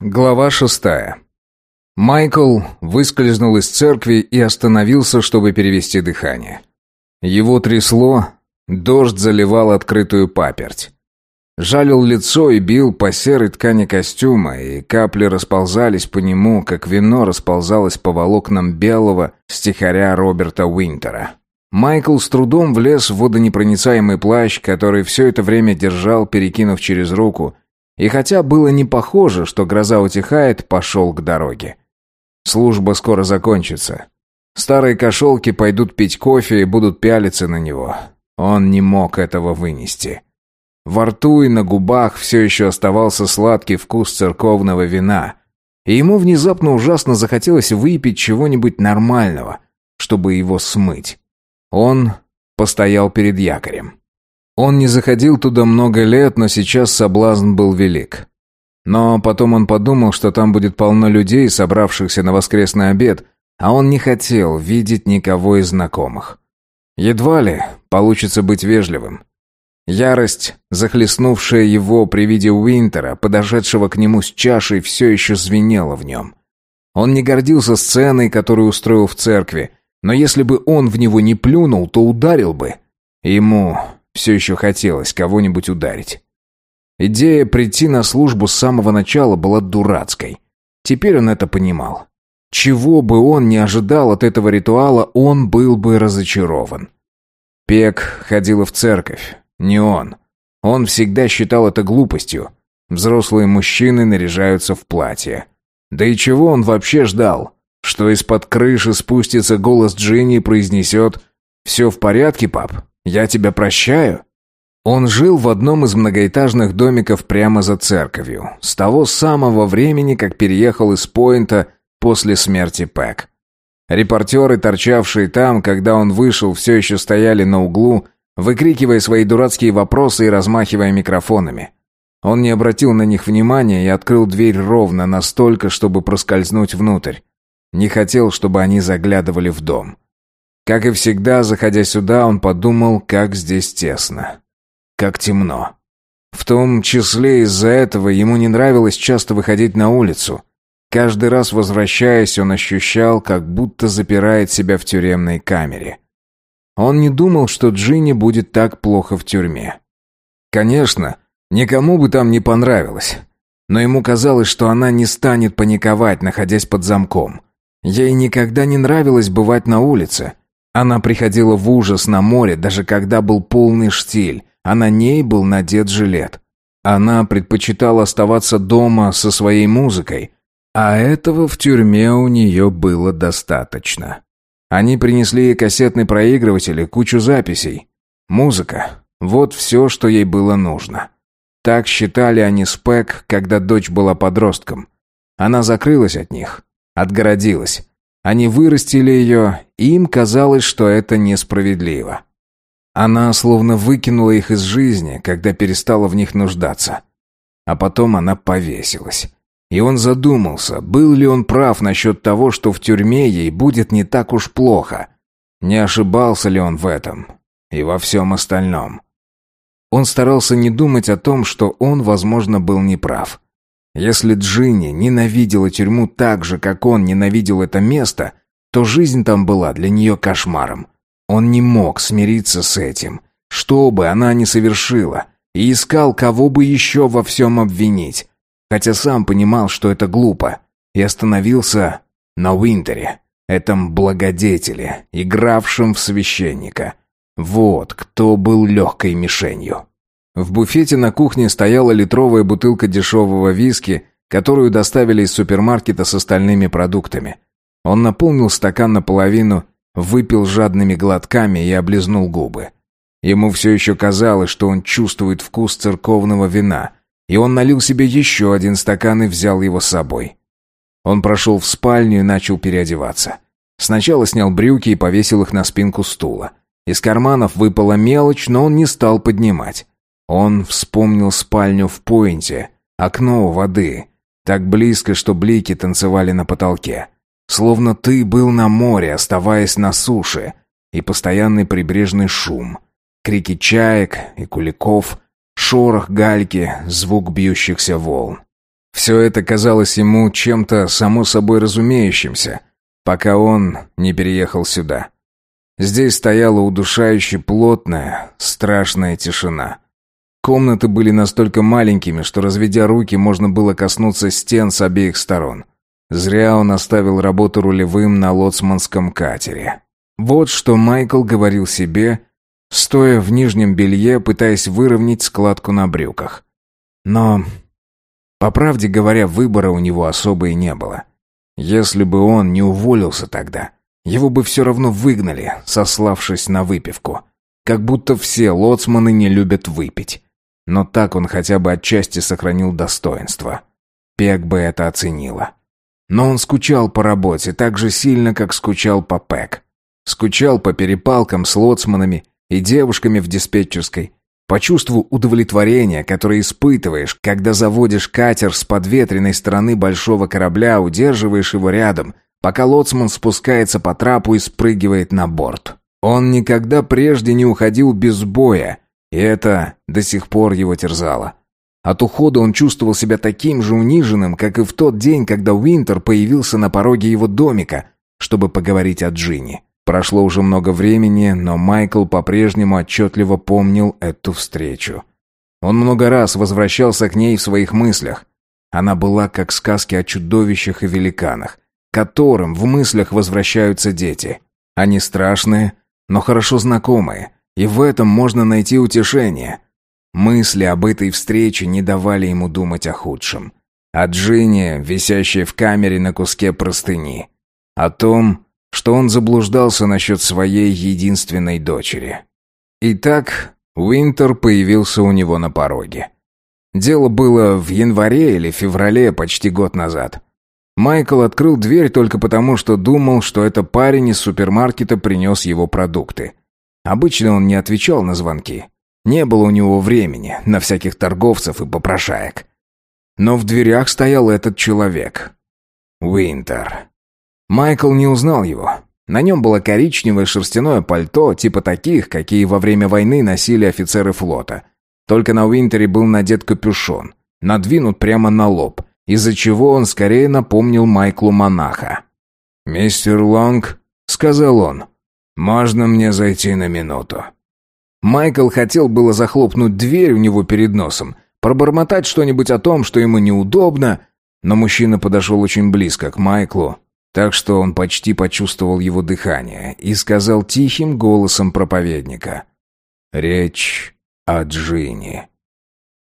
Глава шестая. Майкл выскользнул из церкви и остановился, чтобы перевести дыхание. Его трясло, дождь заливал открытую паперть. Жалил лицо и бил по серой ткани костюма, и капли расползались по нему, как вино расползалось по волокнам белого стихаря Роберта Уинтера. Майкл с трудом влез в водонепроницаемый плащ, который все это время держал, перекинув через руку, и хотя было не похоже, что гроза утихает, пошел к дороге. Служба скоро закончится. Старые кошелки пойдут пить кофе и будут пялиться на него. Он не мог этого вынести. Во рту и на губах все еще оставался сладкий вкус церковного вина. И ему внезапно ужасно захотелось выпить чего-нибудь нормального, чтобы его смыть. Он постоял перед якорем. Он не заходил туда много лет, но сейчас соблазн был велик. Но потом он подумал, что там будет полно людей, собравшихся на воскресный обед, а он не хотел видеть никого из знакомых. Едва ли получится быть вежливым. Ярость, захлестнувшая его при виде Уинтера, подошедшего к нему с чашей, все еще звенела в нем. Он не гордился сценой, которую устроил в церкви, но если бы он в него не плюнул, то ударил бы. Ему все еще хотелось кого-нибудь ударить. Идея прийти на службу с самого начала была дурацкой. Теперь он это понимал. Чего бы он ни ожидал от этого ритуала, он был бы разочарован. Пек ходила в церковь, не он. Он всегда считал это глупостью. Взрослые мужчины наряжаются в платье. Да и чего он вообще ждал? Что из-под крыши спустится голос Джинни и произнесет «Все в порядке, пап? Я тебя прощаю». Он жил в одном из многоэтажных домиков прямо за церковью, с того самого времени, как переехал из Пойнта после смерти Пэк. Репортеры, торчавшие там, когда он вышел, все еще стояли на углу, выкрикивая свои дурацкие вопросы и размахивая микрофонами. Он не обратил на них внимания и открыл дверь ровно настолько, чтобы проскользнуть внутрь. Не хотел, чтобы они заглядывали в дом. Как и всегда, заходя сюда, он подумал, как здесь тесно. Как темно. В том числе из-за этого ему не нравилось часто выходить на улицу. Каждый раз возвращаясь, он ощущал, как будто запирает себя в тюремной камере. Он не думал, что Джинни будет так плохо в тюрьме. Конечно, никому бы там не понравилось. Но ему казалось, что она не станет паниковать, находясь под замком. Ей никогда не нравилось бывать на улице. Она приходила в ужас на море, даже когда был полный штиль, а на ней был надет жилет. Она предпочитала оставаться дома со своей музыкой, а этого в тюрьме у нее было достаточно. Они принесли ей кассетный проигрыватель и кучу записей. Музыка — вот все, что ей было нужно. Так считали они с Пэк, когда дочь была подростком. Она закрылась от них, отгородилась. Они вырастили ее, и им казалось, что это несправедливо. Она словно выкинула их из жизни, когда перестала в них нуждаться. А потом она повесилась. И он задумался, был ли он прав насчет того, что в тюрьме ей будет не так уж плохо. Не ошибался ли он в этом и во всем остальном. Он старался не думать о том, что он, возможно, был неправ. Если Джинни ненавидела тюрьму так же, как он ненавидел это место, то жизнь там была для нее кошмаром. Он не мог смириться с этим, что бы она ни совершила, и искал, кого бы еще во всем обвинить, хотя сам понимал, что это глупо, и остановился на Уинтере, этом благодетеле, игравшем в священника. Вот кто был легкой мишенью. В буфете на кухне стояла литровая бутылка дешевого виски, которую доставили из супермаркета с остальными продуктами. Он наполнил стакан наполовину, выпил жадными глотками и облизнул губы. Ему все еще казалось, что он чувствует вкус церковного вина, и он налил себе еще один стакан и взял его с собой. Он прошел в спальню и начал переодеваться. Сначала снял брюки и повесил их на спинку стула. Из карманов выпала мелочь, но он не стал поднимать. Он вспомнил спальню в Пойнте, окно у воды, так близко, что блики танцевали на потолке. Словно ты был на море, оставаясь на суше, и постоянный прибрежный шум. Крики чаек и куликов, шорох гальки, звук бьющихся волн. Все это казалось ему чем-то само собой разумеющимся, пока он не переехал сюда. Здесь стояла удушающе плотная, страшная тишина. Комнаты были настолько маленькими, что, разведя руки, можно было коснуться стен с обеих сторон. Зря он оставил работу рулевым на лоцманском катере. Вот что Майкл говорил себе, стоя в нижнем белье, пытаясь выровнять складку на брюках. Но, по правде говоря, выбора у него особо и не было. Если бы он не уволился тогда, его бы все равно выгнали, сославшись на выпивку. Как будто все лоцманы не любят выпить. Но так он хотя бы отчасти сохранил достоинство. Пек бы это оценила. Но он скучал по работе так же сильно, как скучал по Пек. Скучал по перепалкам с лоцманами и девушками в диспетчерской, по чувству удовлетворения, которое испытываешь, когда заводишь катер с подветренной стороны большого корабля, удерживаешь его рядом, пока лоцман спускается по трапу и спрыгивает на борт. Он никогда прежде не уходил без боя, и это до сих пор его терзало. От ухода он чувствовал себя таким же униженным, как и в тот день, когда Уинтер появился на пороге его домика, чтобы поговорить о Джинни. Прошло уже много времени, но Майкл по-прежнему отчетливо помнил эту встречу. Он много раз возвращался к ней в своих мыслях. Она была как сказки о чудовищах и великанах, которым в мыслях возвращаются дети. Они страшные, но хорошо знакомые, и в этом можно найти утешение. Мысли об этой встрече не давали ему думать о худшем. О Джинни, висящей в камере на куске простыни. О том, что он заблуждался насчет своей единственной дочери. Итак, Уинтер появился у него на пороге. Дело было в январе или феврале почти год назад. Майкл открыл дверь только потому, что думал, что это парень из супермаркета принес его продукты. Обычно он не отвечал на звонки. Не было у него времени на всяких торговцев и попрошаек. Но в дверях стоял этот человек. Уинтер. Майкл не узнал его. На нем было коричневое шерстяное пальто, типа таких, какие во время войны носили офицеры флота. Только на Уинтере был надет капюшон, надвинут прямо на лоб, из-за чего он скорее напомнил Майклу монаха. «Мистер Лонг», — сказал он, — «можно мне зайти на минуту?» Майкл хотел было захлопнуть дверь у него перед носом, пробормотать что-нибудь о том, что ему неудобно, но мужчина подошел очень близко к Майклу так что он почти почувствовал его дыхание и сказал тихим голосом проповедника. «Речь о Джинни».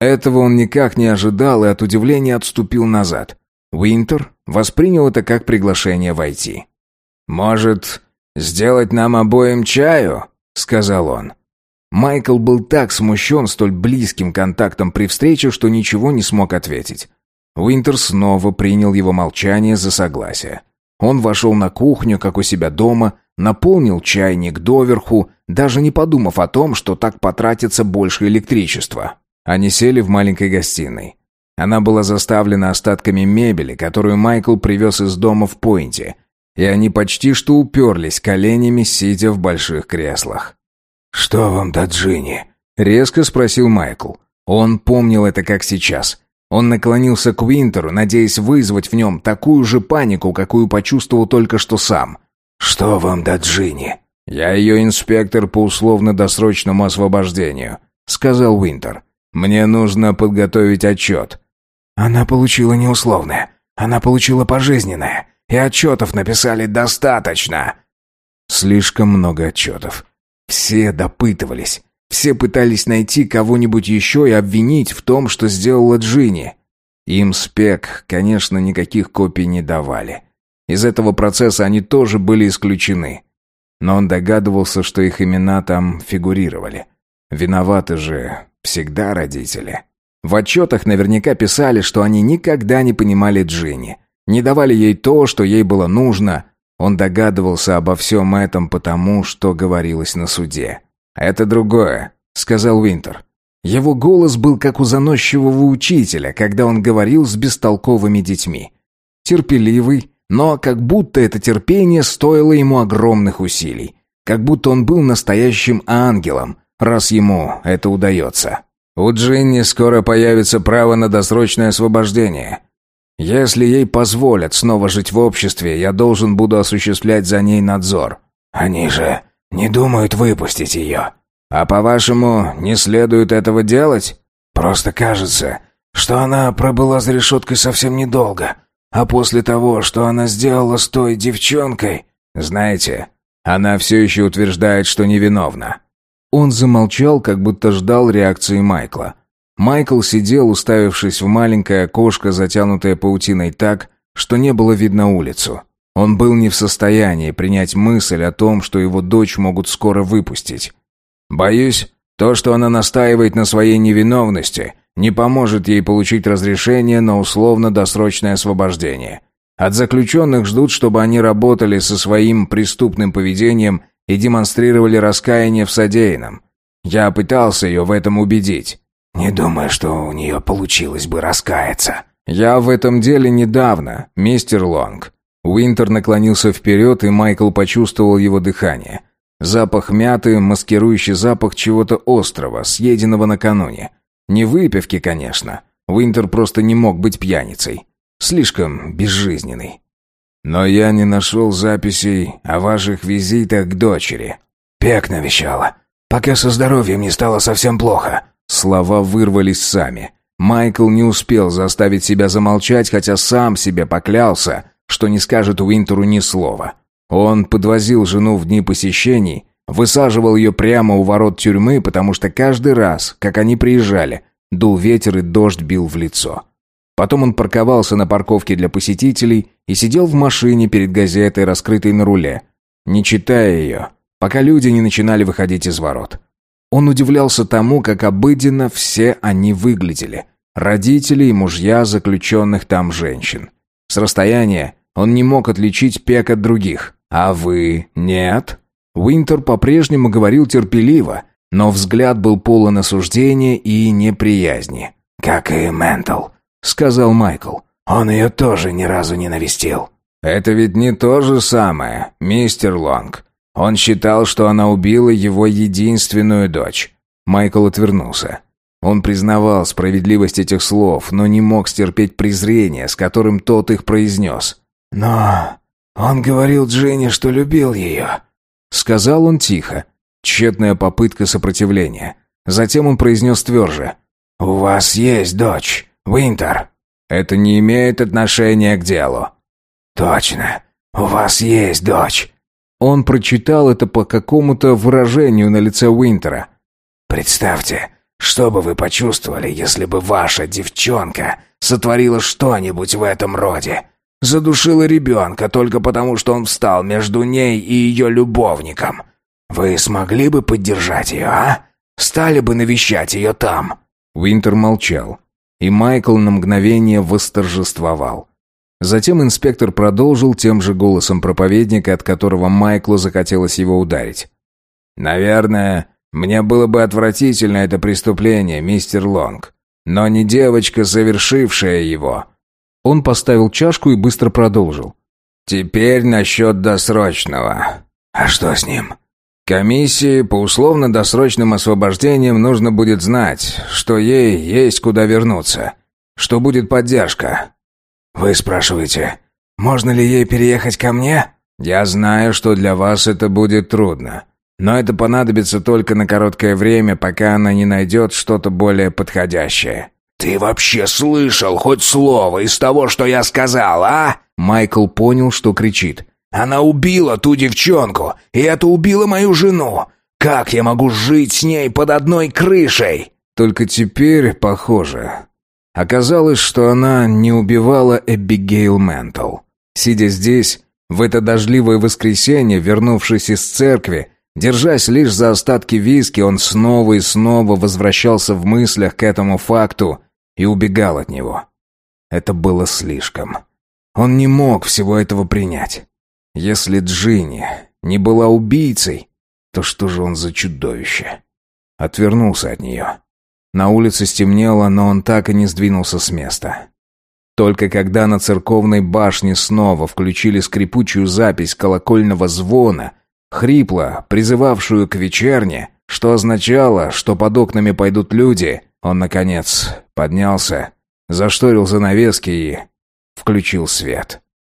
Этого он никак не ожидал и от удивления отступил назад. Уинтер воспринял это как приглашение войти. «Может, сделать нам обоим чаю?» — сказал он. Майкл был так смущен столь близким контактом при встрече, что ничего не смог ответить. Уинтер снова принял его молчание за согласие. Он вошел на кухню, как у себя дома, наполнил чайник доверху, даже не подумав о том, что так потратится больше электричества. Они сели в маленькой гостиной. Она была заставлена остатками мебели, которую Майкл привез из дома в Пойнте, и они почти что уперлись коленями, сидя в больших креслах. «Что вам до Джинни?» — резко спросил Майкл. Он помнил это как сейчас. Он наклонился к Уинтеру, надеясь вызвать в нем такую же панику, какую почувствовал только что сам. «Что вам до Джинни?» «Я ее инспектор по условно-досрочному освобождению», — сказал Уинтер. «Мне нужно подготовить отчет». «Она получила не условное. Она получила пожизненное. И отчетов написали достаточно». Слишком много отчетов. Все допытывались. Все пытались найти кого-нибудь еще и обвинить в том, что сделала Джинни. Им спек, конечно, никаких копий не давали. Из этого процесса они тоже были исключены. Но он догадывался, что их имена там фигурировали. Виноваты же всегда родители. В отчетах наверняка писали, что они никогда не понимали Джинни, не давали ей то, что ей было нужно. Он догадывался обо всем этом потому, что говорилось на суде. «Это другое», — сказал Уинтер. Его голос был как у заносчивого учителя, когда он говорил с бестолковыми детьми. Терпеливый, но как будто это терпение стоило ему огромных усилий. Как будто он был настоящим ангелом, раз ему это удается. У Джинни скоро появится право на досрочное освобождение. Если ей позволят снова жить в обществе, я должен буду осуществлять за ней надзор. Они же не думают выпустить ее. А по-вашему, не следует этого делать? Просто кажется, что она пробыла за решеткой совсем недолго. А после того, что она сделала с той девчонкой... Знаете, она все еще утверждает, что невиновна. Он замолчал, как будто ждал реакции Майкла. Майкл сидел, уставившись в маленькое окошко, затянутое паутиной так, что не было видно улицу. Он был не в состоянии принять мысль о том, что его дочь могут скоро выпустить. «Боюсь, то, что она настаивает на своей невиновности, не поможет ей получить разрешение на условно-досрочное освобождение. От заключенных ждут, чтобы они работали со своим преступным поведением и демонстрировали раскаяние в содеянном. Я пытался ее в этом убедить. Не думаю, что у нее получилось бы раскаяться. Я в этом деле недавно, мистер Лонг. Уинтер наклонился вперед, и Майкл почувствовал его дыхание. Запах мяты, маскирующий запах чего-то острого, съеденного накануне. Не выпивки, конечно. Уинтер просто не мог быть пьяницей. Слишком безжизненный. Но я не нашел записей о ваших визитах к дочери. Пек навещала. Пока со здоровьем не стало совсем плохо. Слова вырвались сами. Майкл не успел заставить себя замолчать, хотя сам себе поклялся, что не скажет Уинтеру ни слова. Он подвозил жену в дни посещений, высаживал ее прямо у ворот тюрьмы, потому что каждый раз, как они приезжали, дул ветер и дождь бил в лицо. Потом он парковался на парковке для посетителей и сидел в машине перед газетой, раскрытой на руле, не читая ее, пока люди не начинали выходить из ворот. Он удивлялся тому, как обыденно все они выглядели. Родители и мужья заключенных там женщин. С расстояния он не мог отличить Пек от других. «А вы нет?» Уинтер по-прежнему говорил терпеливо, но взгляд был полон осуждения и неприязни. «Как и Ментл», — сказал Майкл. «Он ее тоже ни разу не навестил». «Это ведь не то же самое, мистер Лонг. Он считал, что она убила его единственную дочь. Майкл отвернулся. Он признавал справедливость этих слов, но не мог стерпеть презрение, с которым тот их произнес. «Но он говорил Дженни, что любил ее», — сказал он тихо. Тщетная попытка сопротивления. Затем он произнес тверже. «У вас есть дочь, Уинтер». «Это не имеет отношения к делу». «Точно. У вас есть дочь. Он прочитал это по какому-то выражению на лице Уинтера. «Представьте, что бы вы почувствовали, если бы ваша девчонка сотворила что-нибудь в этом роде? Задушила ребенка только потому, что он встал между ней и ее любовником. Вы смогли бы поддержать ее, а? Стали бы навещать ее там?» Уинтер молчал, и Майкл на мгновение восторжествовал. Затем инспектор продолжил тем же голосом проповедника, от которого Майклу захотелось его ударить. «Наверное, мне было бы отвратительно это преступление, мистер Лонг. Но не девочка, совершившая его». Он поставил чашку и быстро продолжил. «Теперь насчет досрочного». «А что с ним?» Комиссии по условно-досрочным освобождениям нужно будет знать, что ей есть куда вернуться, что будет поддержка, «Вы спрашиваете, можно ли ей переехать ко мне?» «Я знаю, что для вас это будет трудно. Но это понадобится только на короткое время, пока она не найдет что-то более подходящее». «Ты вообще слышал хоть слово из того, что я сказал, а?» Майкл понял, что кричит. «Она убила ту девчонку, и это убило мою жену. Как я могу жить с ней под одной крышей?» Только теперь, похоже, Оказалось, что она не убивала Эбигейл Ментл. Сидя здесь, в это дождливое воскресенье, вернувшись из церкви, держась лишь за остатки виски, он снова и снова возвращался в мыслях к этому факту и убегал от него. Это было слишком. Он не мог всего этого принять. Если Джинни не была убийцей, то что же он за чудовище? Отвернулся от нее. На улице стемнело, но он так и не сдвинулся с места. Только когда на церковной башне снова включили скрипучую запись колокольного звона, хрипло, призывавшую к вечерне, что означало, что под окнами пойдут люди, Он, наконец, поднялся, зашторил занавески и включил свет.